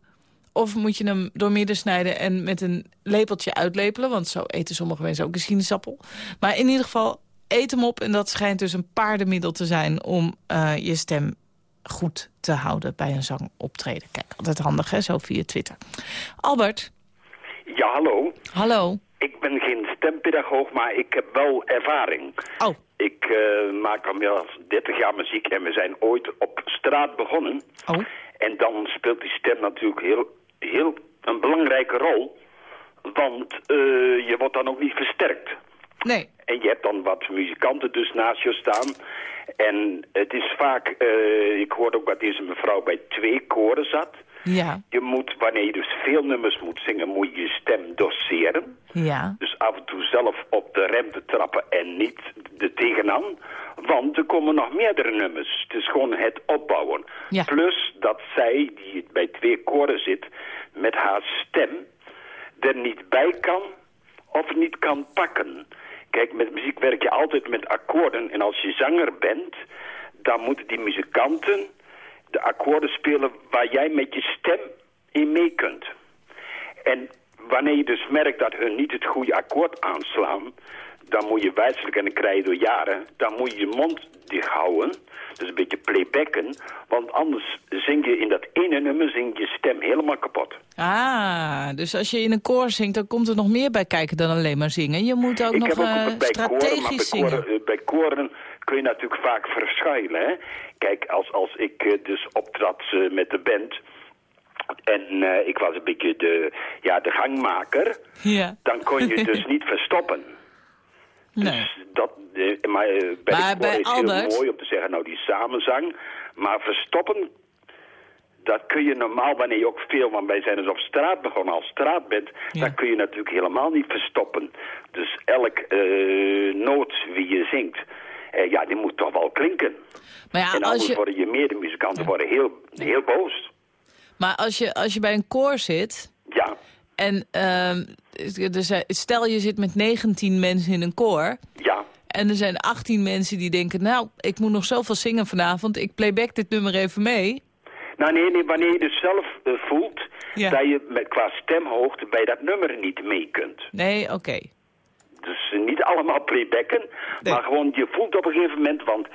Of moet je hem door midden snijden en met een lepeltje uitlepelen. Want zo eten sommige mensen ook een sinaasappel. Maar in ieder geval, eet hem op. En dat schijnt dus een paardenmiddel te zijn om eh, je stem goed te houden bij een zangoptreden. Kijk, altijd handig hè, zo via Twitter. Albert. Ja, hallo. Hallo. Ik ben geen stempedagoog, maar ik heb wel ervaring. Oh. Ik uh, maak al meer dan 30 jaar muziek en we zijn ooit op straat begonnen. Oh. En dan speelt die stem natuurlijk heel, heel een belangrijke rol. Want uh, je wordt dan ook niet versterkt. Nee. En je hebt dan wat muzikanten dus naast je staan. En het is vaak, uh, ik hoorde ook dat deze mevrouw bij twee koren zat. Ja. Je moet, wanneer je dus veel nummers moet zingen, moet je je stem doseren. Ja. Dus af en toe zelf op de rem te trappen en niet er tegenaan. Want er komen nog meerdere nummers. Het is gewoon het opbouwen. Ja. Plus dat zij, die bij twee koren zit, met haar stem er niet bij kan of niet kan pakken. Kijk, met muziek werk je altijd met akkoorden. En als je zanger bent, dan moeten die muzikanten de akkoorden spelen waar jij met je stem in mee kunt. En wanneer je dus merkt dat hun niet het goede akkoord aanslaan... dan moet je wijselijk, en dan krijg je door jaren... dan moet je je mond dicht houden, dus een beetje playbacken... want anders zing je in dat ene nummer zing je stem helemaal kapot. Ah, dus als je in een koor zingt, dan komt er nog meer bij kijken dan alleen maar zingen. Je moet ook Ik nog heb ook uh, bij strategisch koren, maar bij zingen. koren, bij koren kun je natuurlijk vaak verschuilen. Hè? Kijk, als, als ik uh, dus optrad met de band... en ik was een beetje de, ja, de gangmaker... Ja. dan kon je dus niet verstoppen. Nee. Dus dat, maar bij Maar bij is Albert- heel mooi om te zeggen, nou die samenzang... maar verstoppen dat kun je normaal, wanneer je ook veel, want wij zijn dus op straat begonnen als straatband, Ja. dat kun je natuurlijk helemaal niet verstoppen. Dus elk eh, noot wie je zingt, eh, ja, die moet toch wel klinken. Maar ja, en als anders je, worden je medemuzikanten worden heel, heel boos. maar als je, als je bij een koor zit Ja, en zijn- stel je zit met 19 mensen in een koor... ja, En er zijn 18 mensen die denken, nou, ik moet nog zoveel zingen vanavond. Ik playback dit nummer even mee. Nou nee, nee wanneer je dus zelf eh, voelt Ja. dat je met, qua stemhoogte bij dat nummer niet mee kunt. Nee, oké. Dus eh, niet allemaal playbacken, Nee. maar gewoon je voelt op een gegeven moment, want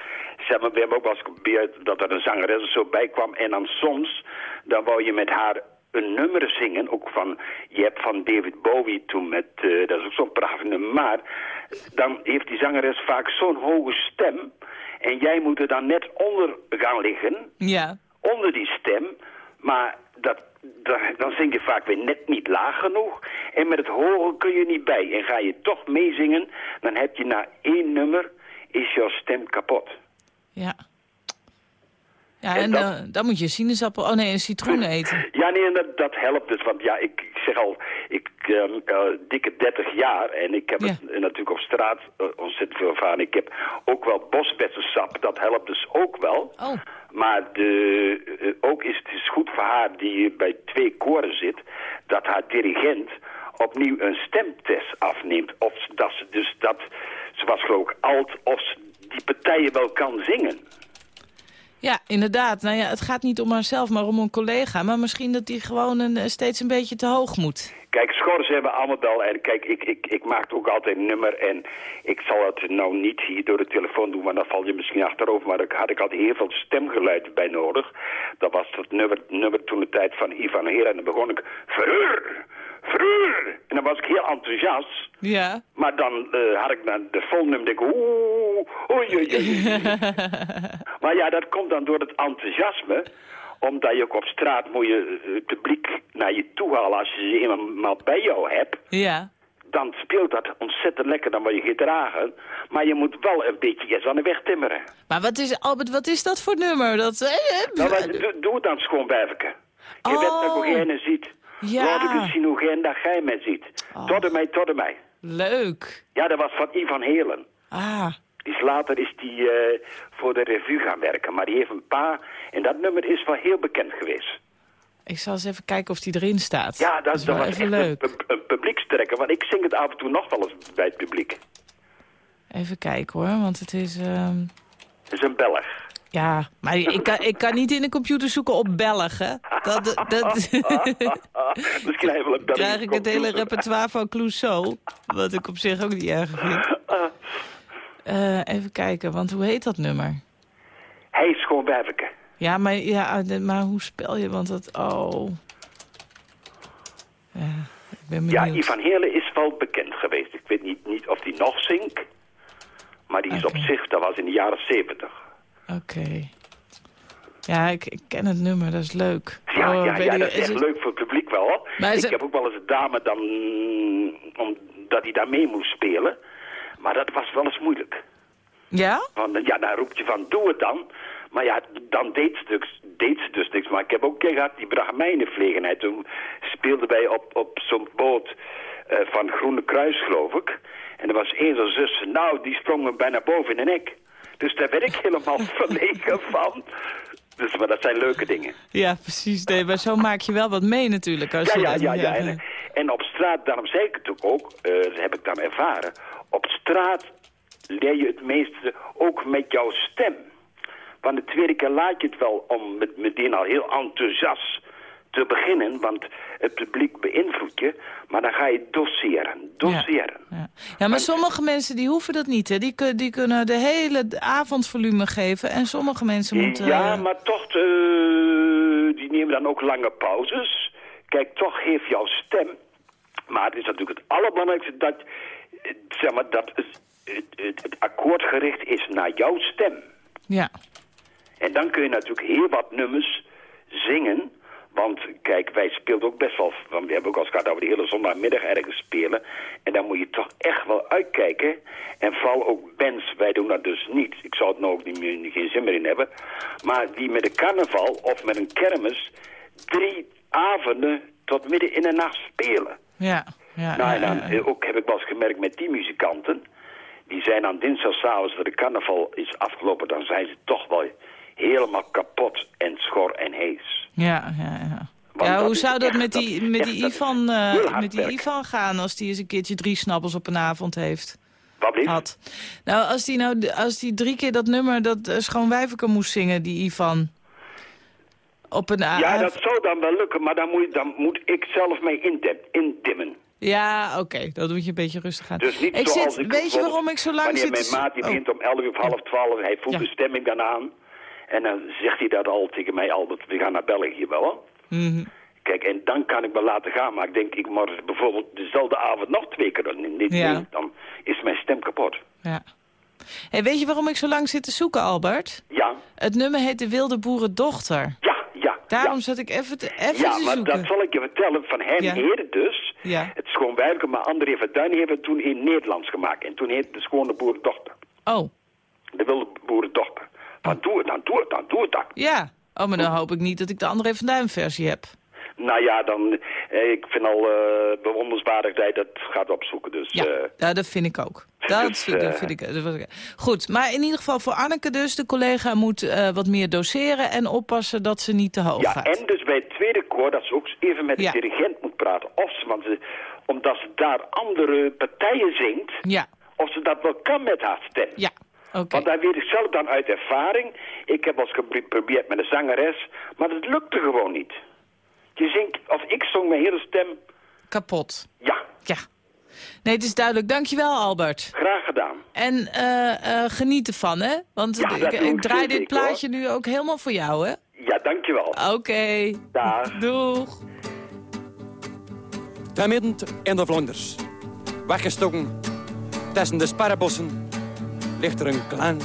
we hebben ook wel eens geprobeerd dat er een zangeres er zo bij kwam en dan soms, dan wou je met haar een nummer zingen, ook van, je hebt van David Bowie toen met, eh, dat is ook zo'n prachtig nummer, maar dan heeft die zangeres vaak zo'n hoge stem en jij moet er dan net onder gaan liggen, Ja. onder die stem, maar dat, dan zing je vaak weer net niet laag genoeg. En met het horen kun je niet bij. En ga je toch meezingen, dan heb je na één nummer, is jouw stem kapot. Ja. Ja, En en dat- dan, dan moet je sinaasappel... Oh nee, een citroen eten. Ja, nee, en dat, dat helpt dus. Want ja, ik, ik zeg al, ik ehm, eh, dikke 30 jaar en ik heb Ja. het eh, natuurlijk op straat eh, ontzettend veel ervaren. Ik heb ook wel bosbessensap, dat helpt dus ook wel. Oh, Maar de, eh, ook is het is goed voor die bij twee koren zit, dat haar dirigent opnieuw een stemtest afneemt. Of dat ze dus dat, ze was geloof ik alt, of ze die partijen wel kan zingen. ja, inderdaad. Nou ja, het gaat niet om haarzelf, maar om een collega. Maar misschien dat die gewoon een, eh, steeds een beetje te hoog moet. Kijk, schors hebben allemaal wel. En kijk, ik, ik, ik maak ook altijd een nummer. En ik zal het nou niet hier door de telefoon doen, want dan val je misschien achterover. Maar daar had ik altijd heel veel stemgeluid bij nodig. Dat was het nummer, nummer toen de tijd van Ivan Hera. En dan begon ik... Vrur, vrur. En dan was ik heel enthousiast. Ja. Maar dan eh, had ik dan de volnummer, denk ik, oeh, oei, oei, oei. maar ja, dat komt dan door het enthousiasme omdat je ook op straat moet je eh, het publiek naar je toe halen als je ze eenmaal bij jou hebt. Ja. Dan speelt dat ontzettend lekker, dan word je gedragen. Maar je moet wel een beetje eerst aan de weg timmeren. Maar wat is, Albert, wat is dat voor nummer? Dat, eh, eh, Nou, doe, doe het dan schoon bijveke. Je Oh. weet dat me ziet. Ja. Laat ik eens zien hoe dat jij mij ziet. Tot mij, tot mij. Leuk. Ja, dat was van Ivan Helen. Ah, Die is later is die eh, voor de revue gaan werken. Maar die heeft een paar... En dat nummer is wel heel bekend geweest. ik zal eens even kijken of die erin staat. Ja, dat, is wel even leuk. Een, een, een publiekstrekker. Want ik zing het af en toe nog wel eens bij het publiek. Even kijken hoor, want het is... ehm, Het is een Belg. Ja, maar ik kan, ik kan niet in de computer zoeken op Belg, hè? Dat, dat, Misschien wel een krijg ik het hele repertoire van Clouseau. Wat ik op zich ook niet erg vind. Eh, even kijken, want hoe heet dat nummer? Hij is. Ja, maar, ja, de- maar hoe spel je? Want dat... Oh... Ja, ik ben Ja, benieuwd. Ivan Heerle is wel bekend geweest. Ik weet niet, niet of hij nog zingt. Maar die is op zich, dat was in de jaren zeventig. Oké. Ja, ik, ik ken het nummer, dat is leuk. Ja, Oh, ja, ja, dat is echt het- leuk voor het publiek wel. Maar ik heb ook wel eens een dame dan, omdat hij daar mee moest spelen. Maar dat was wel eens moeilijk. Ja? Want ja, dan roept je van, doe het dan. Maar ja, dan deed ze, dus, deed ze dus niks. Maar ik heb ook een keer gehad, die bracht mij in de verlegenheid. Toen speelden wij op, op zo'n boot eh, van Groene Kruis, geloof ik. En er was één zo'n zus, nou, die sprong me bijna boven in de nek. Dus daar werd ik helemaal verlegen van. Dus, maar dat zijn leuke dingen. Ja, precies. Nee, maar zo maak je wel wat mee natuurlijk. Als Ja, ja, ja, ja. En, en op straat, daarom zei ik het ook, eh, heb ik dan ervaren. Op straat leer je het meeste ook met jouw stem. Want de tweede keer laat je het wel om met, meteen al heel enthousiast te beginnen. Want het publiek beïnvloedt je. Maar dan ga je doseren, doseren. Ja. ja, maar sommige mensen die hoeven dat niet. Hè. Die, die kunnen de hele avond volume geven. En sommige mensen moeten... Ja, maar toch, eh, die nemen dan ook lange pauzes. Kijk, toch heeft jouw stem. Maar het is natuurlijk het allerbelangrijkste dat, eh, zeg maar, dat het, het, akkoord gericht is naar jouw stem. Ja. En dan kun je natuurlijk heel wat nummers zingen. Want kijk, wij speelden ook best wel... Want we hebben ook als gehad dat we de hele zondagmiddag ergens spelen. En dan moet je toch echt wel uitkijken. En vooral ook bands, wij doen dat dus niet. Ik zou het nou ook niet meer, geen zin meer in hebben. Maar die met een carnaval of met een kermis... drie avonden tot midden in de nacht spelen. Ja, ja, Nou, en dan ja. eh, ook heb ik wel eens gemerkt met die muzikanten. Die zijn dan dinsdagavond, dat de carnaval is afgelopen, dan zijn ze toch wel helemaal kapot en schor en hees. Ja, ja, ja. Want ja, dat hoe zou dat echt- met die, is met echt- die Ivan, eh, met die. Ivan gaan als die eens een keertje drie snappels op een avond heeft? Wat blieft? Had. Nou, als die, nou, als die drie keer dat nummer, dat uh, Schoon Wijverke moest zingen, die Ivan. Op een Ja, dat zou dan wel lukken, maar dan moet, dan moet ik zelf mee indimmen. Ja, oké, dat moet je een beetje rustig aan. Dus niet ik zoals zit, ik weet je waarom ik zo lang wanneer zit? mijn maat die Oh. begint om 11 uur of half 12, hij voelt Ja. de stemming dan aan. En dan zegt hij dat al tegen mij al, dat we gaan naar België wel. Hè? Mhm. Kijk, en dan kan ik me laten gaan. Maar ik denk, ik moet bijvoorbeeld dezelfde avond nog twee keer. Niet, Ja. dan is mijn stem kapot. Ja. Hey, weet je waarom ik zo lang zit te zoeken, Albert? Ja, Het nummer heet De Wilde Boerendochter. ja. Daarom zat ik even te, even ja, te maar zoeken. dat zal ik je vertellen van hem Ja. eerder dus. Ja. Het Schoonwijken, maar André Verduin heeft het toen in Nederlands gemaakt. En toen heette de Schone Boerendochter. Oh, De wilde boerendochter. Dan doe het, dan doe het, dan doe het ja. Oh, maar dan hoop ik niet dat ik de André van Duin versie heb. Nou ja, dan, eh, ik vind al eh bewonderenswaardig dat gaat opzoeken. Dus, Ja, eh, ja dat vind ik ook. Dat, Dus, vind, dat vind ik, dat ik- Goed, maar in ieder geval voor Anneke dus. De collega moet wat meer doseren en oppassen dat ze niet te hoog ja, gaat. en dus bij het tweede koor dat ze ook even met de Ja. dirigent moet praten. Of ze, want ze, omdat ze daar andere partijen zingt, Ja, of ze dat wel kan met haar stem. ja, oké. Want daar weet ik zelf dan uit ervaring. Ik heb wel eens geprobeerd met een zangeres, maar dat lukte gewoon niet. Je zingt, of ik zong mijn hele stem, Kapot. ja, Ja. Nee, het is duidelijk. Dankjewel, Albert. graag gedaan. En eh, eh, geniet ervan, hè? Want Ja, ik, ik draai dit plaatje nu ook helemaal voor jou, hè? Ja, dankjewel. Oké. Dag. Doeg. Daar midden in de vlonders, weggestoken tussen de sparrenbossen, ligt er een klein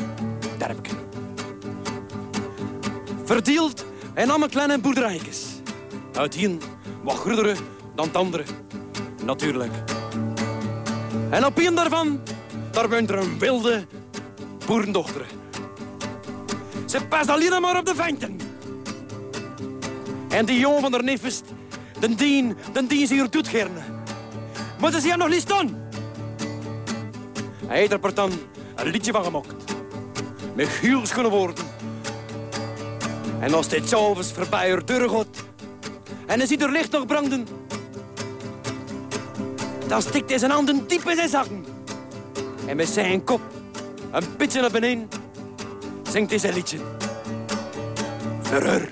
dorpje. Verdeeld in allemaal kleine boerderijtjes. Uiteen wat groenere dan het andere, natuurlijk. En op een daarvan, daar woont er een wilde boerendochter. Ze past alleen maar op de venten. En die jongen van haar neef is... Dien, den dien ze hier doet gerne. Maar ze zien nog niet staan. Hij heeft er dan een liedje van gemaakt. Met gielschoene woorden. En als dit s'avonds voorbij haar deur. En hij ziet er licht nog branden... dan stikt hij zijn handen diep in zijn zakken. En met zijn kop een beetje naar beneden... zingt hij zijn liedje. Haar.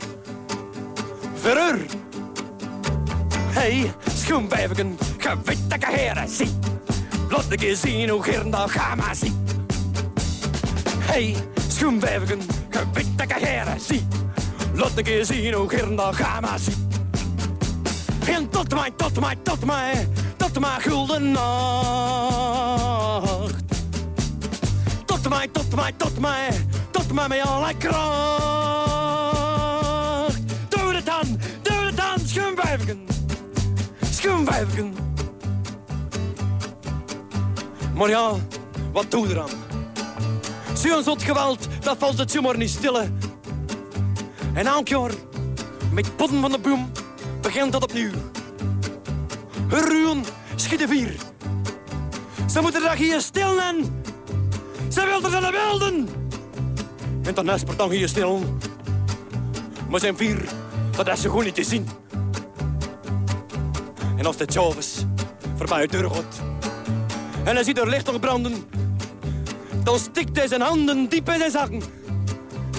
Verreur. Hey, schoenwijfken, gewitte heren, zie. Laat ik eens zien hoe gern dat ga maar zie. Hey, schoenwijfken, gewitte heren, zie. Laat ik eens zien hoe gern dat ga maar zie. En tot mij, tot mij, tot mij, tot mijn gulden nacht. Tot mij, tot mij, tot mij, tot mij met alle kracht. Doe het dan, doe het dan, schoenwijfken. Schoenwijfken. Maar ja, wat doe je aan? Zo'n zot geweld, dat valt het zomaar niet stille. En elk met potten van de boom, begint dat opnieuw. Ruwen, schieten vier. Ze moeten dat hier stil en ze wilden ze de wilden. En dan is dan hier stil. Maar zijn vier, dat is zo goed niet te zien. En als de Jovis voorbij de deur gaat en hij ziet er licht nog branden, dan stikt hij zijn handen diep in zijn zakken.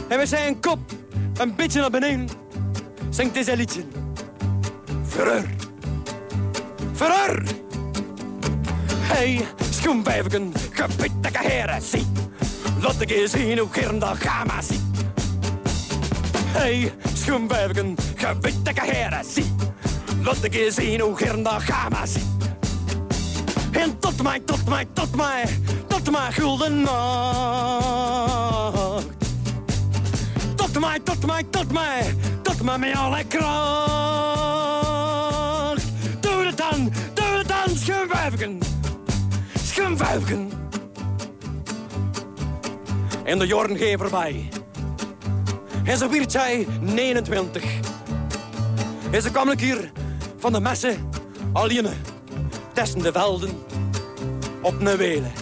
En met zijn kop een beetje naar beneden zingt hij zijn liedje. Verreur. Verreur. Hey, schoenwijfken, gebitte heren, zie. Laat ik eens zien hoe gern dat ga maar zie. Hey, schoenwijfken, gebitte heren, zie. Laat ik eens zien hoe gern dat ga maar zie. En tot mij, tot mij, tot mij, tot mijn gulden nacht. Tot mij, tot mij, tot mij, tot mij met alle kracht. Schoenwijfken. Schoenwijfken. En de jaren gaan voorbij. En zo werd zij 29. En ze kwam een van de messen alleen tussen de velden op een welen.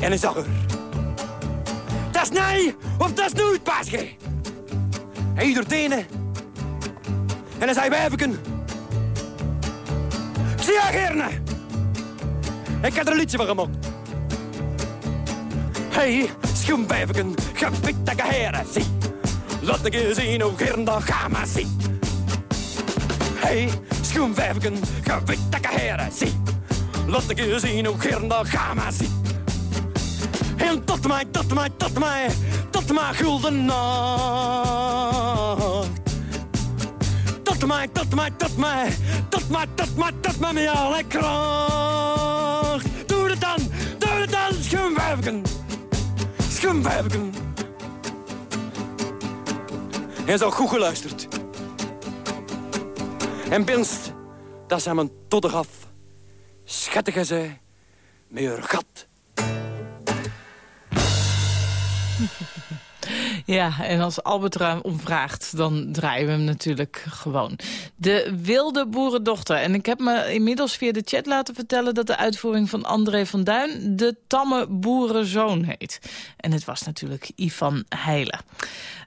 En hij zag er. Dat is nee of dat is nooit. Hij doet tenen. En hij zei, wijfken. Zie je gerne. Ik heb er een liedje van gemaakt. Hey, schoenwijfken, gebitte heren, zie. Laat ik je zien hoe gern dat ga maar zie. Hey, schoenwijfken, gewitte heren, zie. Laat ik je zien hoe gern dat ga maar zie. En tot mij, tot mij, tot mij, tot mijn gulden nacht. Mij, tot mij, tot mij, tot mij, tot mij, tot mij met alle kracht. Doe het dan, doe het dan, schoenwijfken. Schoenwijfken. En zo goed geluisterd. En binst, dat ze hem een todder gaf. Schattige ze, met gat. Ja, en als Albert Ruim omvraagt, dan draaien we hem natuurlijk gewoon. De wilde boerendochter. En ik heb me inmiddels via de chat laten vertellen... dat de uitvoering van André van Duin de tamme boerenzoon heet. En het was natuurlijk Ivan Heijlen.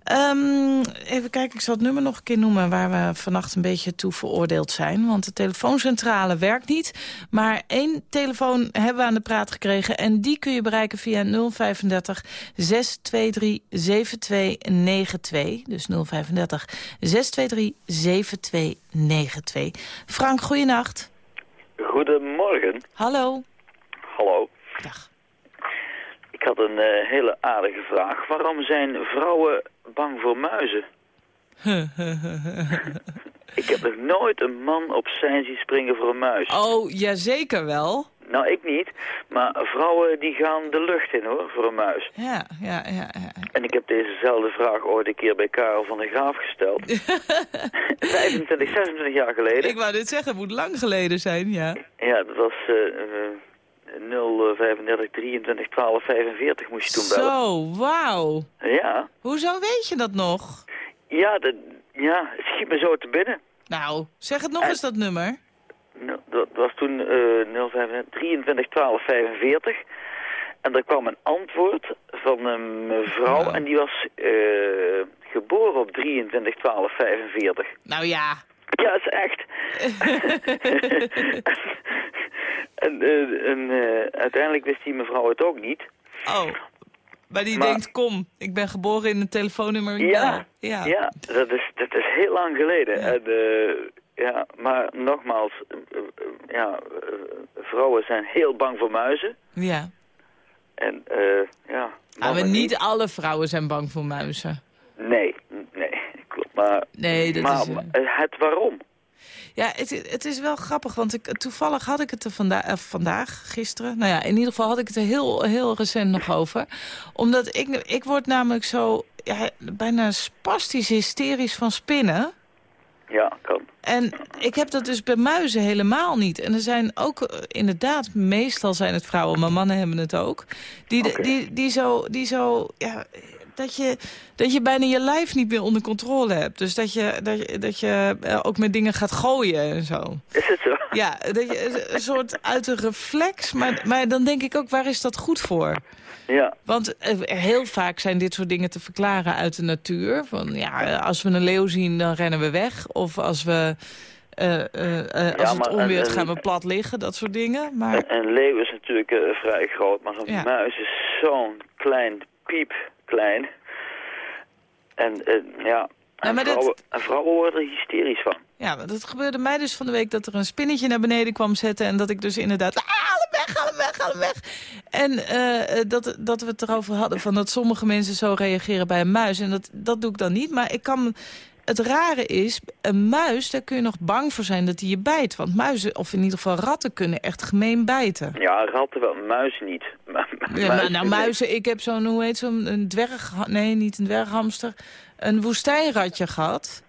Ehm, even kijken, ik zal het nummer nog een keer noemen... waar we vannacht een beetje toe veroordeeld zijn. Want de telefooncentrale werkt niet. Maar één telefoon hebben we aan de praat gekregen... en die kun je bereiken via 035 623 7292. Dus 035 623 7292. Frank, goeienacht. Goedemorgen. Hallo. Hallo. Dag. Ik had een eh, hele aardige vraag. Waarom zijn vrouwen bang voor muizen. ik heb nog nooit een man op zijn zien springen voor een muis. Oh, ja zeker wel. Nou, ik niet. Maar vrouwen die gaan de lucht in hoor, voor een muis. Ja, ja, ja. En ik heb dezezelfde vraag ooit een keer bij Karel van der Graaf gesteld. 25, 26 jaar geleden. Ik wou dit zeggen, het moet lang geleden zijn, ja. Ja, dat was... Eh, eh, 035 23, 12, 45 moest je toen bellen. Zo, wauw. Ja. Hoezo weet je dat nog? Ja, dat, ja, het schiet me zo te binnen. Nou, zeg het nog en, eens dat nummer. Dat was toen uh, 05, 23, 12, 45. En er kwam een antwoord van een mevrouw wow. en die was uh, geboren op 23, 12, 45. Nou ja. Ja, dat is echt. en eh, en eh, uiteindelijk wist die mevrouw het ook niet. Oh. Maar die Maar- denkt, kom, ik ben geboren in een telefoonnummer. Ja, ja. ja. dat, is, dat is heel lang geleden. En, eh, ja, maar nogmaals, ja, vrouwen zijn heel bang voor muizen. Ja. En eh, ja, maar niet alle vrouwen zijn bang voor muizen. Nee, nee, klopt. Maar, Nee, dat maar is, maar het waarom? Ja, het, het is wel grappig, want ik, toevallig had ik het er vanda eh, vandaag, gisteren... Nou ja, in ieder geval had ik het er heel, heel recent nog over. Omdat ik, ik word namelijk zo ja, bijna spastisch hysterisch van spinnen. Ja, kan. En ik heb dat dus bij muizen helemaal niet. En er zijn ook eh, inderdaad, meestal zijn het vrouwen, maar mannen hebben het ook. Die, die, die zo, die zo ja, dat, je, dat je bijna je lijf niet meer onder controle hebt. Dus dat je, dat je, dat je eh, ook met dingen gaat gooien en zo. Is het zo? Ja, dat je, een soort uit een reflex. Maar, maar dan denk ik ook, waar is dat goed voor? Ja. Want eh, heel vaak zijn dit soort dingen te verklaren uit de natuur. Van ja, als we een leeuw zien, dan rennen we weg. Of als we... eh, eh, als het onweert, een- gaan we plat liggen, dat soort dingen. Maar Een, een leeuw is natuurlijk vrij groot, maar zo'n Ja. muis is zo'n klein, piepklein. En eh, ja, en, maar dat- vrouwen, en vrouwen worden er hysterisch van. ja, dat gebeurde mij dus van de week dat er een spinnetje naar beneden kwam zetten. En dat ik dus inderdaad, ah, haal hem weg, haal hem weg, haal hem weg. En eh, eh, dat, dat we het erover hadden van dat sommige mensen zo reageren bij een muis. En dat, dat doe ik dan niet, maar ik kan... Het rare is, een muis, daar kun je nog bang voor zijn dat hij je bijt. Want muizen, of in ieder geval ratten, kunnen echt gemeen bijten. Ja, ratten wel, muizen niet. Maar, Ja, maar nou, muizen, ik heb zo'n, hoe heet zo'n een dwerg... Nee, niet een dwerghamster. Een woestijnratje gehad.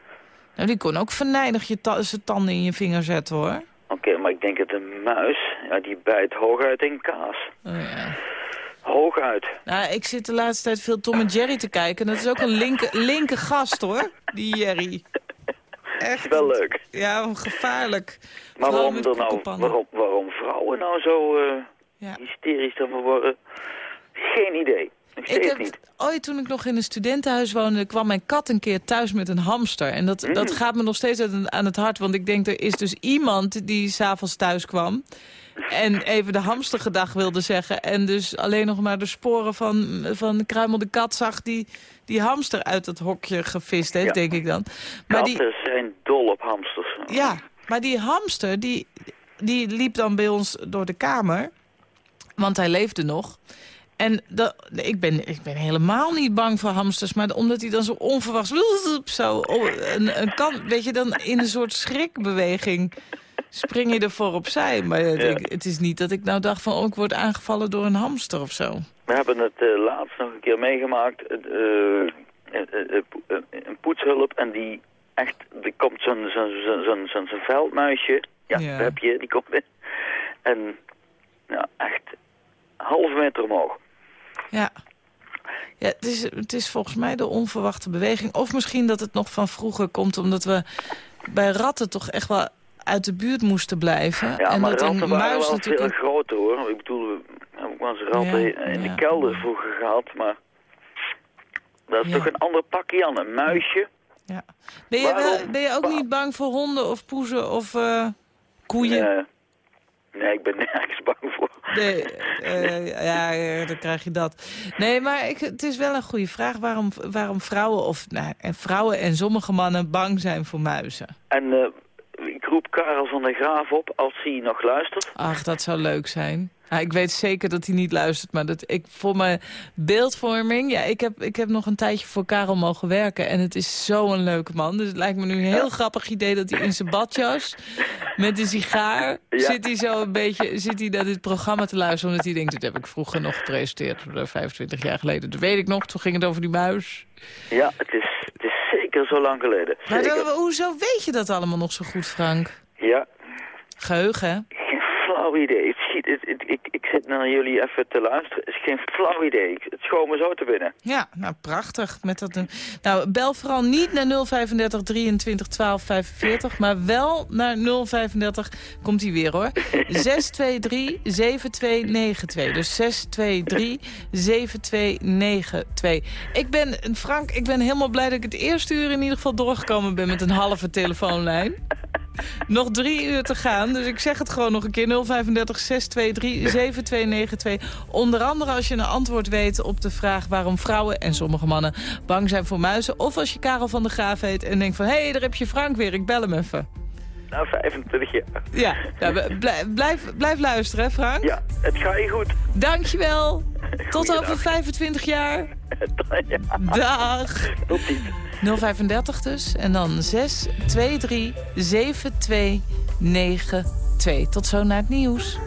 Nou, die kon ook venijnig je ta zijn tanden in je vinger zetten, hoor. Oké, maar ik denk dat een muis, ja, die bijt hooguit in kaas. Oh, ja. Hooguit. Nou, ik zit de laatste tijd veel Tom en Jerry te kijken. En dat is ook een linker, linker gast, hoor. Die Jerry. Echt. Wel leuk. Ja, gevaarlijk. Maar waarom, er nou, waarom, waarom vrouwen nou zo eh, Ja. hysterisch worden? Geen idee. Ik heb niet. ooit, toen ik nog in een studentenhuis woonde... kwam mijn kat een keer thuis met een hamster. En dat, dat gaat me nog steeds aan, aan het hart. Want ik denk, er is dus iemand die s'avonds thuis kwam... en even de hamster gedag wilde zeggen... en dus alleen nog maar de sporen van, van Kruimel de kat zag... die die hamster uit het hokje gevist heeft, Ja. denk ik dan. Maar die, zijn dol op hamsters. ja, maar die hamster, die, die liep dan bij ons door de kamer. Want hij leefde nog. En dat, ik, ben, ik ben helemaal niet bang voor hamsters. Maar omdat hij dan zo onverwachts... Zo, oh, een, een kan, weet je, dan in een soort schrikbeweging spring je ervoor opzij. Maar het, Ja. ik- het is niet dat ik nou dacht van... Oh, ik word aangevallen door een hamster of zo. We hebben het eh, laatst nog een keer meegemaakt. eh, een poetshulp en die echt, er komt zo'n zo'n zo'n zo'n veldmuisje. Ja, heb je, die komt in. En ja, echt halve meter omhoog. Ja. Ja, het is, het is volgens mij de onverwachte beweging. Of misschien dat het nog van vroeger komt... omdat we bij ratten toch echt wel uit de buurt moesten blijven. Ja, en maar dat ratten een waren muis wel natuurlijk... veel een- groter hoor. Ik bedoel, we hebben ook wel eens ratten Ja, in ja. de kelder vroeger gehad, maar... Dat is Ja. toch een ander pakje aan, een muisje. Ja. Ben, je wel, ben je ook niet bang voor honden of poezen of eh, koeien? Nee. nee, ik ben nergens bang voor. Nee, eh, ja, ja, dan krijg je dat. Nee, maar ik, het is wel een goede vraag waarom, waarom vrouwen, of nou, en vrouwen en sommige mannen bang zijn voor muizen. En eh, roep Karel van der Graaf op als hij nog luistert. Ach, dat zou leuk zijn. Ja, ik weet zeker dat hij niet luistert, maar dat ik, voor mijn beeldvorming... Ja, ik heb, ik heb nog een tijdje voor Karel mogen werken en het is zo'n leuke man. Dus het lijkt me nu een heel grappig idee dat hij in zijn badjas... met een sigaar Ja. zit hij zo een beetje zit hij naar dit programma te luisteren... omdat hij denkt, dit heb ik vroeger nog gepresenteerd, eh, 25 jaar geleden. Dat weet ik nog, toen ging het over die muis. Ja, het is, zo lang geleden. Maar Zeker. dan- hoezo weet je dat allemaal nog zo goed, Frank? Ja, Geheugen, hè? geen flauw idee. Het schiet, het, het- ik, ik zit naar jullie even te luisteren. Het is geen flauw idee. Het schoot me zo te binnen. Ja, nou prachtig. Met dat, nou, bel vooral niet naar 035 23 12 45, maar wel naar 035, komt hij weer hoor, 623 7292. Dus 623 7292. Ik ben, Frank, ik ben helemaal blij dat ik het eerste uur in ieder geval doorgekomen ben met een halve telefoonlijn. Nog drie uur te gaan, dus ik zeg het gewoon nog een keer. 035 623 7292. Onder andere als je een antwoord weet op de vraag waarom vrouwen en sommige mannen bang zijn voor muizen. Of als je Karel van der Graaf heet en denkt van... hé, hey, daar heb je Frank weer, ik bel hem even. Nou, 25 jaar. Ja, ja blijf, blijf, luisteren, hè, Frank? Ja, het gaat je goed. Dankjewel. Tot over 25 jaar. Ja. Dag. Tot ziens. 035 dus. En dan 6 2 3 7 2 9 2. Tot zo naar het nieuws.